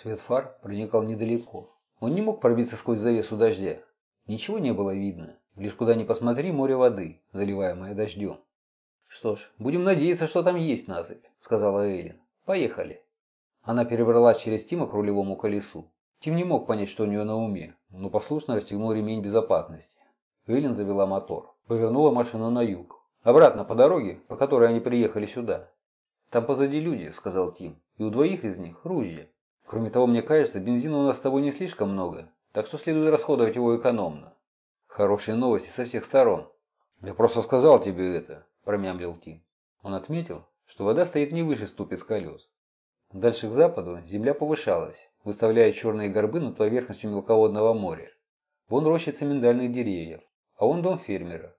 Свет фар проникал недалеко. Он не мог пробиться сквозь завесу дождя. Ничего не было видно. Лишь куда ни посмотри, море воды, заливаемое дождем. «Что ж, будем надеяться, что там есть насыпь», — сказала Эйлин. «Поехали». Она перебралась через Тима к рулевому колесу. Тим не мог понять, что у нее на уме, но послушно расстегнул ремень безопасности. Эйлин завела мотор. Повернула машину на юг. Обратно по дороге, по которой они приехали сюда. «Там позади люди», — сказал Тим. «И у двоих из них ружья. Кроме того, мне кажется, бензина у нас с тобой не слишком много, так что следует расходовать его экономно». Хорошие новости со всех сторон. Я просто сказал тебе это, промямлил Тим. Он отметил, что вода стоит не выше ступиц колес. Дальше к западу земля повышалась, выставляя черные горбы над поверхностью мелководного моря. Вон рощица миндальных деревьев, а вон дом фермера.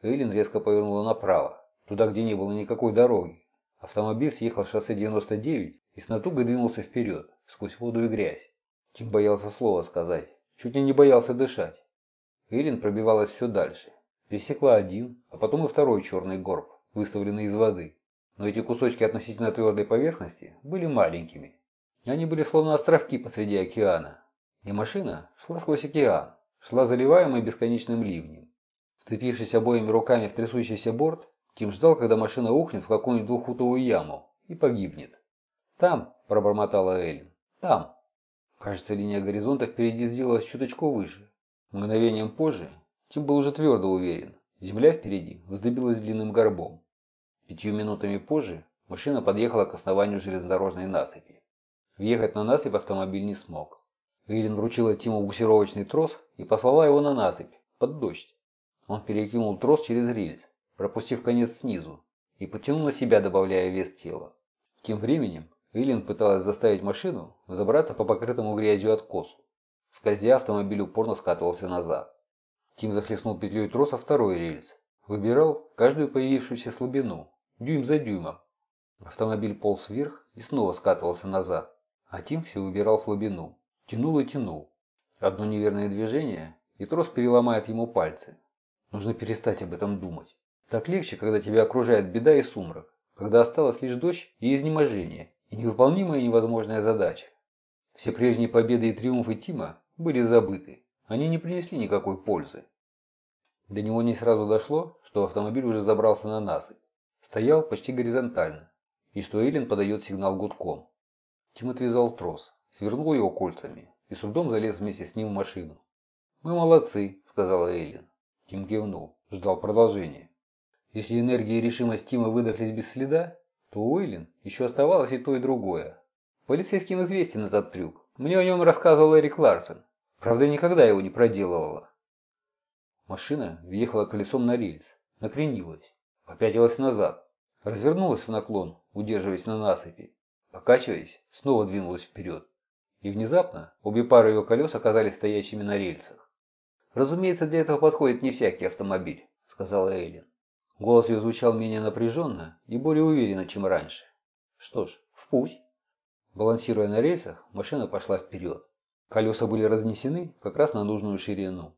Эйлин резко повернула направо, туда, где не было никакой дороги. Автомобиль съехал с шоссе 99 и с натугой двинулся вперед, сквозь воду и грязь. Тим боялся слова сказать, чуть ли не боялся дышать. Эллен пробивалась все дальше. Пересекла один, а потом и второй черный горб, выставленный из воды. Но эти кусочки относительно твердой поверхности были маленькими. Они были словно островки посреди океана. И машина шла сквозь океан, шла заливаемой бесконечным ливнем. Вцепившись обоими руками в трясущийся борт, Тим ждал, когда машина ухнет в какую-нибудь двухфутовую яму и погибнет. «Там», – пробормотала Эллен, – «там». Кажется, линия горизонта впереди сделалась чуточку выше. Мгновением позже Тим был уже твердо уверен. Земля впереди вздыбилась длинным горбом. Пятью минутами позже машина подъехала к основанию железнодорожной насыпи. Въехать на насыпь автомобиль не смог. Эйлин вручила Тиму буксировочный трос и послала его на насыпь, под дождь. Он перекинул трос через рельс, пропустив конец снизу, и потянул на себя, добавляя вес тела. Тем временем Эйлин пыталась заставить машину забраться по покрытому грязью откосу. Скользя, автомобиль упорно скатывался назад. Тим захлестнул петлей троса второй рельс. Выбирал каждую появившуюся слабину, дюйм за дюймом. Автомобиль полз вверх и снова скатывался назад. А Тим все выбирал слабину. Тянул и тянул. Одно неверное движение, и трос переломает ему пальцы. Нужно перестать об этом думать. Так легче, когда тебя окружает беда и сумрак, когда осталась лишь дождь и изнеможение, и невыполнимая невозможная задача. Все прежние победы и триумфы Тима были забыты. Они не принесли никакой пользы. До него не сразу дошло, что автомобиль уже забрался на насыпь. Стоял почти горизонтально, и что Эйлин подает сигнал гудком. Тим отвязал трос, свернул его кольцами и с трудом залез вместе с ним в машину. «Мы молодцы», — сказала Эйлин. Тим кивнул, ждал продолжения. Если энергия и решимость Тима выдохлись без следа, то у Эйлин еще оставалось и то, и другое. Полицейским известен этот трюк. Мне о нем рассказывал Эрик Ларсон. Правда, никогда его не проделывала. Машина въехала колесом на рельс, накренилась, попятилась назад, развернулась в наклон, удерживаясь на насыпи, покачиваясь, снова двинулась вперед. И внезапно обе пары ее колес оказались стоящими на рельсах. «Разумеется, для этого подходит не всякий автомобиль», — сказала Эйлин. Голос ее звучал менее напряженно и более уверенно, чем раньше. «Что ж, в путь». Балансируя на рельсах, машина пошла вперед. Колеса были разнесены как раз на нужную ширину.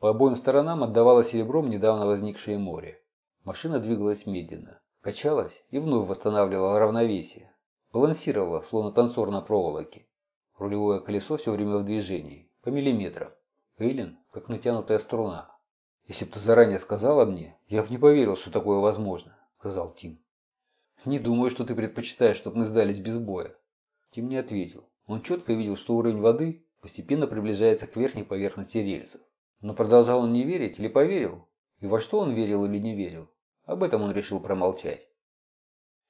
По обоим сторонам отдавало серебром недавно возникшее море. Машина двигалась медленно, качалась и вновь восстанавливала равновесие. Балансировала, словно танцор на проволоке. Рулевое колесо все время в движении, по миллиметрам. Эйлин, как натянутая струна. «Если бы ты заранее сказала мне, я бы не поверил, что такое возможно», — сказал Тим. «Не думаю, что ты предпочитаешь, чтобы мы сдались без боя». Тим не ответил. Он четко видел, что уровень воды постепенно приближается к верхней поверхности рельсов. Но продолжал он не верить или поверил? И во что он верил или не верил? Об этом он решил промолчать.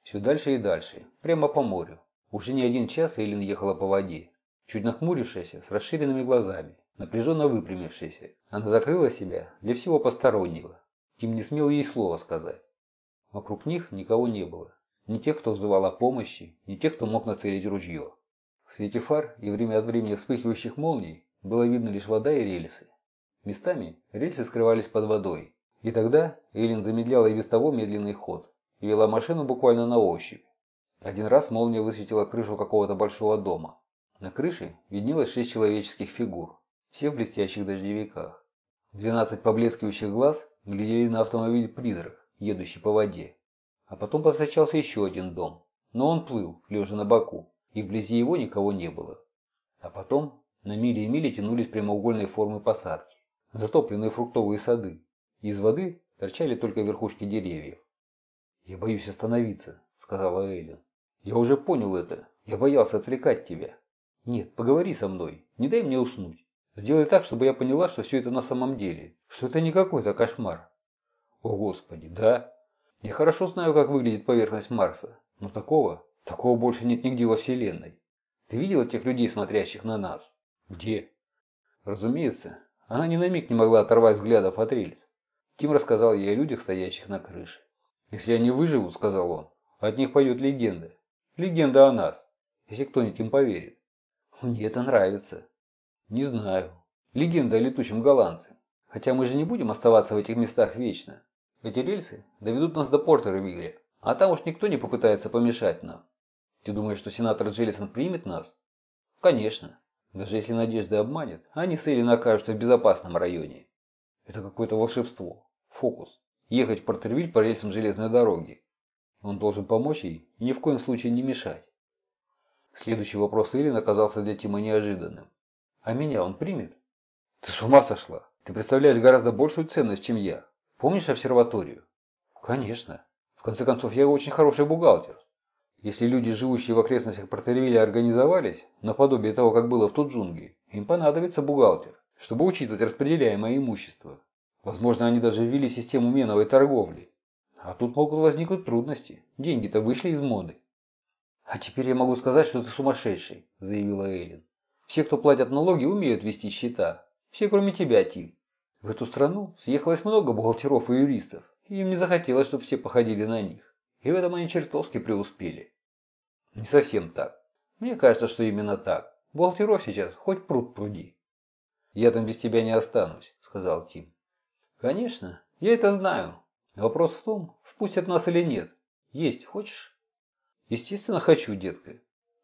Все дальше и дальше, прямо по морю. Уже не один час Эйлин ехала по воде. Чуть нахмурившаяся, с расширенными глазами, напряженно выпрямившаяся. Она закрыла себя для всего постороннего. Тим не смел ей слова сказать. Вокруг них никого не было. Ни тех, кто взывал о помощи, ни тех, кто мог нацелить ружье. В свете фар и время от времени вспыхивающих молний было видно лишь вода и рельсы. Местами рельсы скрывались под водой. И тогда Эйлин замедляла и без того медленный ход и вела машину буквально на ощупь. Один раз молния высветила крышу какого-то большого дома. На крыше виднелось шесть человеческих фигур, все в блестящих дождевиках. Двенадцать поблескивающих глаз глядели на автомобиль-призрак, едущий по воде. А потом повстречался еще один дом, но он плыл, лежа на боку, и вблизи его никого не было. А потом на мили и мили тянулись прямоугольной формы посадки, затопленные фруктовые сады. Из воды торчали только верхушки деревьев. «Я боюсь остановиться», — сказала Эйлин. «Я уже понял это. Я боялся отвлекать тебя. Нет, поговори со мной. Не дай мне уснуть. Сделай так, чтобы я поняла, что все это на самом деле. Что это не какой-то кошмар». «О, Господи, да. Я хорошо знаю, как выглядит поверхность Марса. Но такого, такого больше нет нигде во Вселенной. Ты видела тех людей, смотрящих на нас? Где? Разумеется, она ни на миг не могла оторвать взглядов от рельс. Тим рассказал ей о людях, стоящих на крыше. «Если они выживут, — сказал он, — от них пойдет легенда. Легенда о нас, если кто-нибудь им поверит. Мне это нравится. Не знаю. Легенда о летучем голландце. Хотя мы же не будем оставаться в этих местах вечно. Эти рельсы доведут нас до Портервилля, а там уж никто не попытается помешать нам. Ты думаешь, что сенатор Джеллисон примет нас? Конечно. Даже если надежды обманет, они с Эллен окажутся в безопасном районе. Это какое-то волшебство. Фокус. Ехать в Портервиль по рельсам железной дороги. Он должен помочь ей и ни в коем случае не мешать. Следующий вопрос Эллен оказался для Тима неожиданным. «А меня он примет?» «Ты с ума сошла? Ты представляешь гораздо большую ценность, чем я. Помнишь обсерваторию?» «Конечно. В конце концов, я очень хороший бухгалтер. Если люди, живущие в окрестностях Портервилля, организовались, наподобие того, как было в тот джунгле, им понадобится бухгалтер, чтобы учитывать распределяемое имущество. Возможно, они даже ввели систему меновой торговли. А тут могут возникнуть трудности. Деньги-то вышли из моды. «А теперь я могу сказать, что ты сумасшедший», – заявила Эйлин. «Все, кто платят налоги, умеют вести счета. Все, кроме тебя, Тим. В эту страну съехалось много бухгалтеров и юристов, и им не захотелось, чтобы все походили на них. И в этом они чертовски преуспели. Не совсем так. Мне кажется, что именно так. Бухгалтеров сейчас хоть пруд пруди. Я там без тебя не останусь, сказал Тим. Конечно, я это знаю. Вопрос в том, впустят нас или нет. Есть хочешь? Естественно, хочу, детка.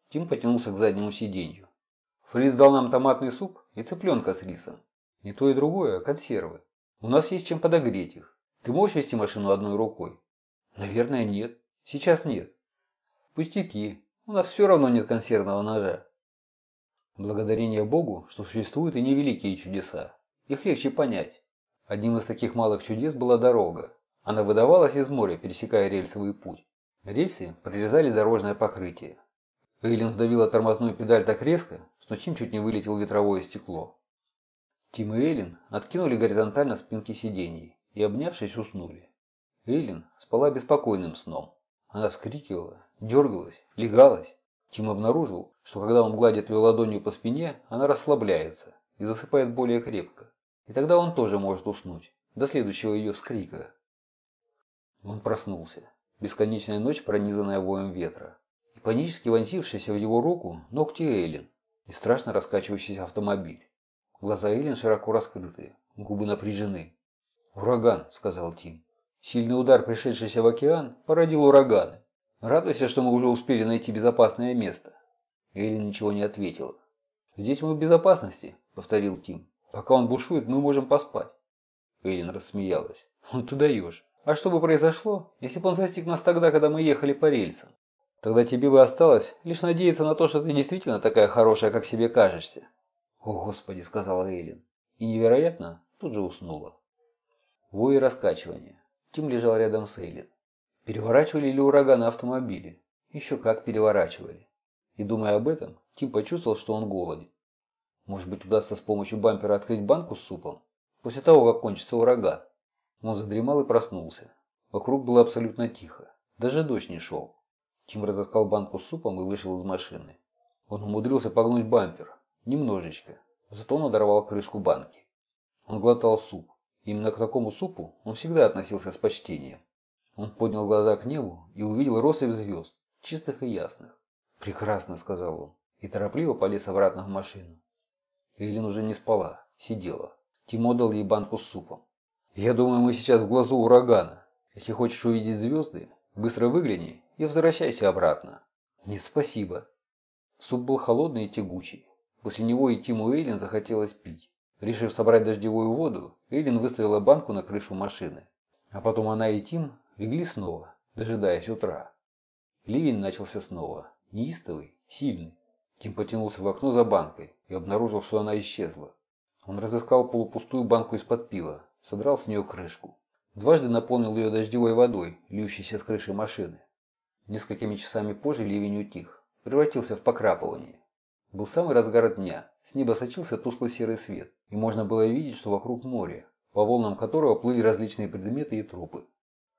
Тим потянулся к заднему сиденью. Фриц дал нам томатный суп и цыпленка с рисом. Не то и другое, а консервы. У нас есть чем подогреть их. Ты можешь вести машину одной рукой? Наверное, нет. Сейчас нет. Пустяки. У нас все равно нет консервного ножа. Благодарение Богу, что существуют и невеликие чудеса. Их легче понять. Одним из таких малых чудес была дорога. Она выдавалась из моря, пересекая рельсовый путь. Рельсы прорезали дорожное покрытие. Эйлин вдавила тормозную педаль так резко, что Тим чуть не вылетел ветровое стекло. Тим и Эйлин откинули горизонтально спинки сидений и, обнявшись, уснули. Эйлин спала беспокойным сном. Она вскрикивала, дергалась, легалась. Тим обнаружил, что когда он гладит ее ладонью по спине, она расслабляется и засыпает более крепко. И тогда он тоже может уснуть, до следующего ее вскрика. Он проснулся. Бесконечная ночь, пронизанная воем ветра. И панически вонзившийся в его руку ногти Эйлин и страшно раскачивающийся автомобиль. Глаза Эйлин широко раскрыты, губы напряжены. «Ураган», — сказал Тим. Сильный удар, пришедшийся в океан, породил ураганы. Радуйся, что мы уже успели найти безопасное место. Элли ничего не ответила. «Здесь мы в безопасности», — повторил Тим. «Пока он бушует, мы можем поспать». Эллен рассмеялась. «Ну ты даешь. А что бы произошло, если бы он застиг нас тогда, когда мы ехали по рельсам? Тогда тебе бы осталось лишь надеяться на то, что ты действительно такая хорошая, как себе кажешься». «О, Господи», — сказала Эйлин. И невероятно тут же уснула. Вой и раскачивание. Тим лежал рядом с Эйлин. Переворачивали ли ураганы автомобили? Еще как переворачивали. И думая об этом, Тим почувствовал, что он голоден. Может быть, удастся с помощью бампера открыть банку с супом? После того, как кончится ураган. Он задремал и проснулся. Вокруг было абсолютно тихо. Даже дождь не шел. Тим разыскал банку с супом и вышел из машины. Он умудрился погнуть бампер. Немножечко. Зато он надорвал крышку банки. Он глотал суп. Именно к такому супу он всегда относился с почтением. Он поднял глаза к небу и увидел россыпь звезд, чистых и ясных. «Прекрасно», — сказал он, и торопливо полез обратно в машину. Эйлин уже не спала, сидела. Тимо дал ей банку с супом. «Я думаю, мы сейчас в глазу урагана. Если хочешь увидеть звезды, быстро выгляни и возвращайся обратно». «Нет, спасибо». Суп был холодный и тягучий. После него и Тиму Эйлин захотелось пить. Решив собрать дождевую воду, Эйлин выставила банку на крышу машины. А потом она и Тим легли снова, дожидаясь утра. Ливень начался снова, неистовый, Сильный. Тим потянулся в окно за банкой и обнаружил, что она исчезла. Он разыскал полупустую банку из-под пива, содрал с нее крышку. Дважды наполнил ее дождевой водой, льющейся с крыши машины. Несколькими часами позже ливень утих, превратился в покрапывание. Был самый разгар дня, с неба сочился тусклый серый свет, и можно было видеть, что вокруг море, по волнам которого плыли различные предметы и трупы.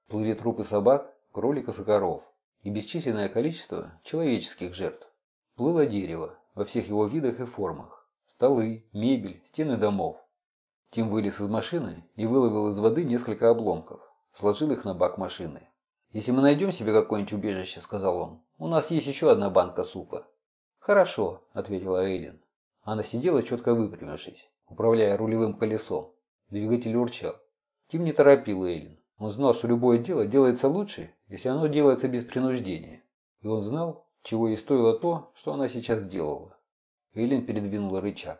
Плыли трупы собак, кроликов и коров, и бесчисленное количество человеческих жертв. Плыло дерево во всех его видах и формах. Столы, мебель, стены домов. Тим вылез из машины и выловил из воды несколько обломков. Сложил их на бак машины. «Если мы найдем себе какое-нибудь убежище», — сказал он, — «у нас есть еще одна банка супа». «Хорошо», — ответила Эйлин. Она сидела, четко выпрямившись, управляя рулевым колесом. Двигатель урчал. Тим не торопил Эйлин. Он знал, что любое дело делается лучше, если оно делается без принуждения. И он знал, чего ей стоило то, что она сейчас делала. Эйлин передвинула рычаг.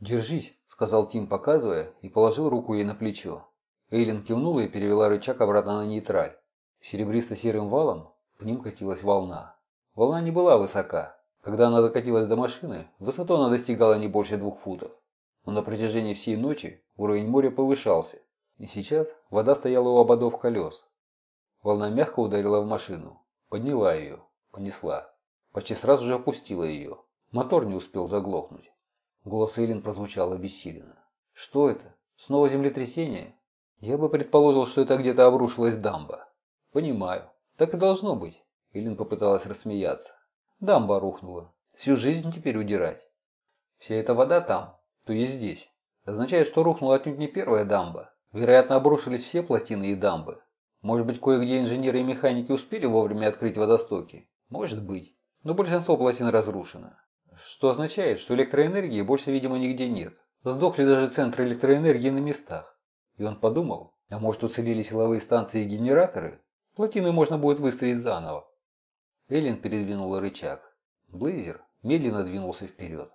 «Держись», — сказал Тим, показывая, и положил руку ей на плечо. Эйлин кивнула и перевела рычаг обратно на нейтраль. Серебристо-серым валом к ним катилась волна. Волна не была высока. Когда она докатилась до машины, высоту она достигала не больше двух футов. Но на протяжении всей ночи уровень моря повышался, и сейчас вода стояла у ободов колес. Волна мягко ударила в машину, подняла ее, понесла. Почти сразу же опустила ее. Мотор не успел заглохнуть. Голос Эйлин прозвучал обессиленно. «Что это? Снова землетрясение?» «Я бы предположил, что это где-то обрушилась дамба». «Понимаю. Так и должно быть». Эйлин попыталась рассмеяться. «Дамба рухнула. Всю жизнь теперь удирать. Вся эта вода там, то есть здесь. Означает, что рухнула отнюдь не первая дамба. Вероятно, обрушились все плотины и дамбы. Может быть, кое-где инженеры и механики успели вовремя открыть водостоки? Может быть. Но большинство плотин разрушено. Что означает, что электроэнергии больше, видимо, нигде нет. Сдохли даже центры электроэнергии на местах. И он подумал, а может уцелели силовые станции и генераторы? Плотины можно будет выстроить заново. Эллен передвинула рычаг. Блейзер медленно двинулся вперед.